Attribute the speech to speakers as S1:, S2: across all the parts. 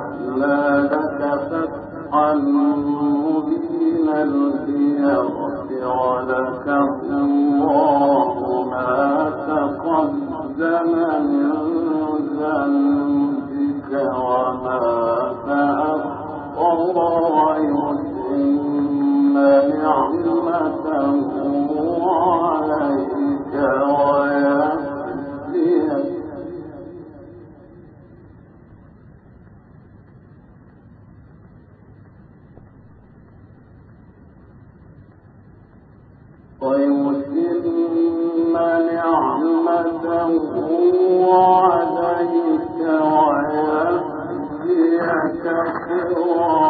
S1: أحزابك فتحا مبينا الله ما تقدم من ذنبك عليك ويهديك صراطا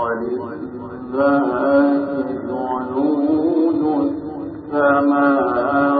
S1: ولله جنود السماوات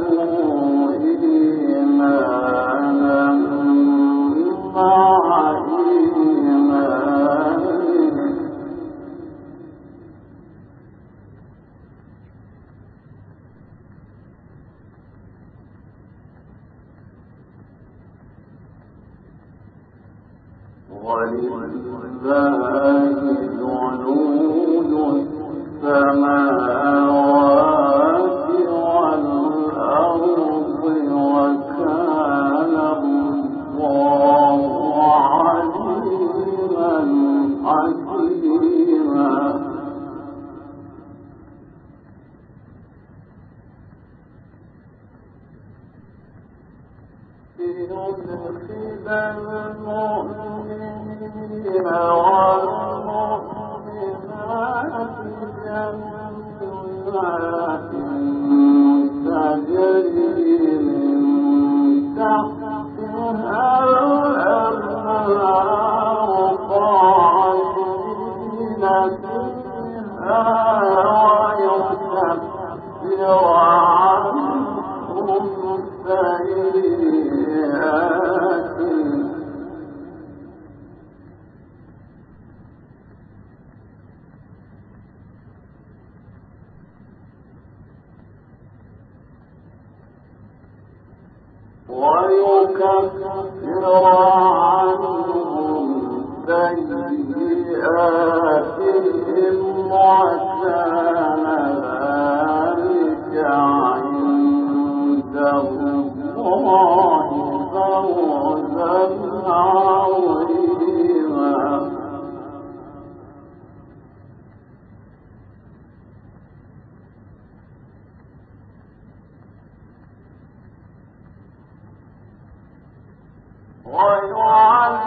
S1: ولله جنود السماوات بها ويكفر عنهم سيئاتهم وسائر ويعذب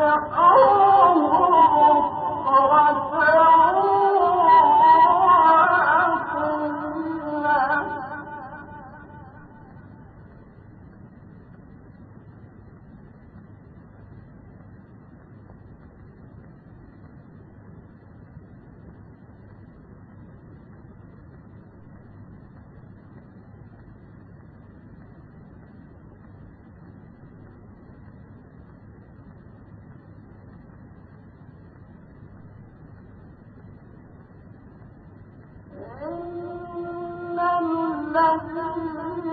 S1: Uh-oh.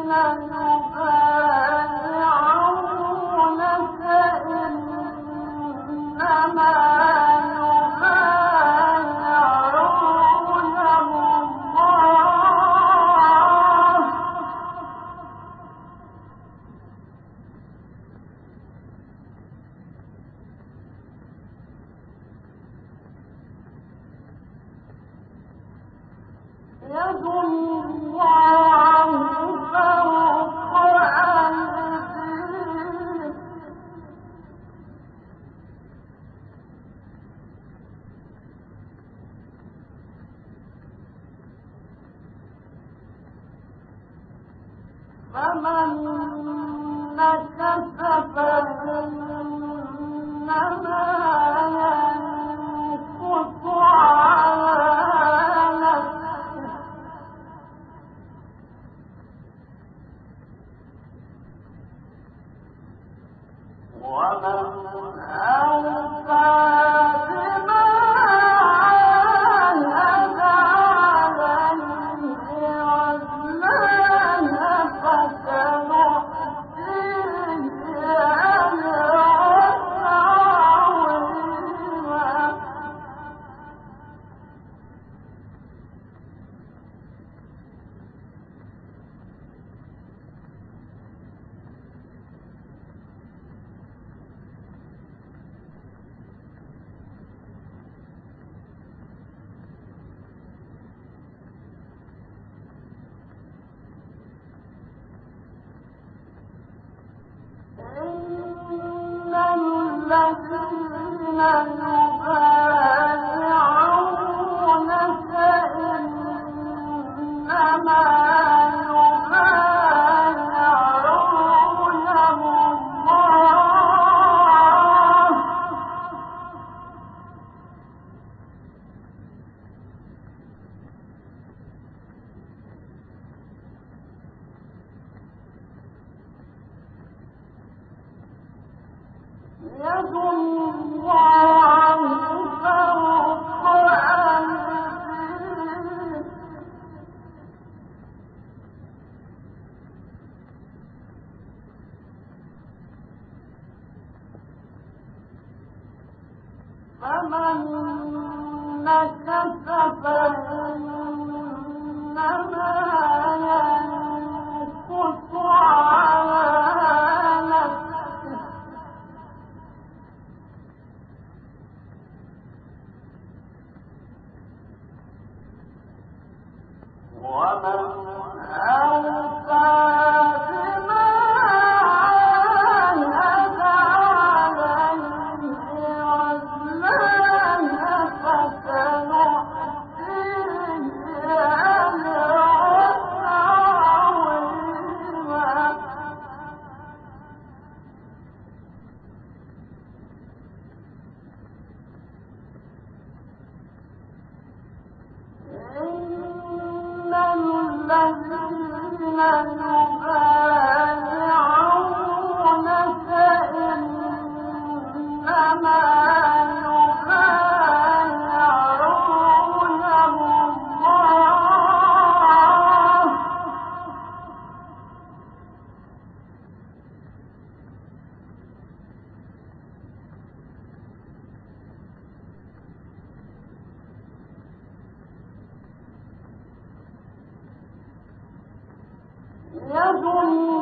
S1: 啊啊 ومن أوفى يد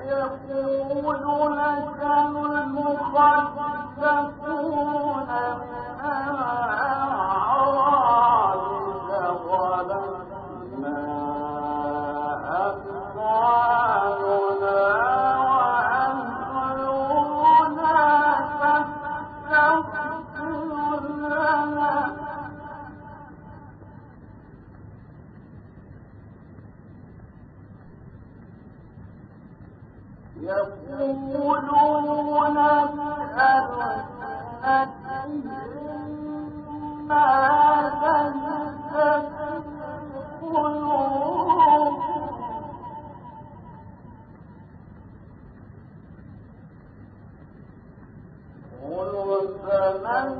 S1: تدخلون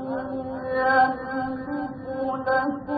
S1: 我不能。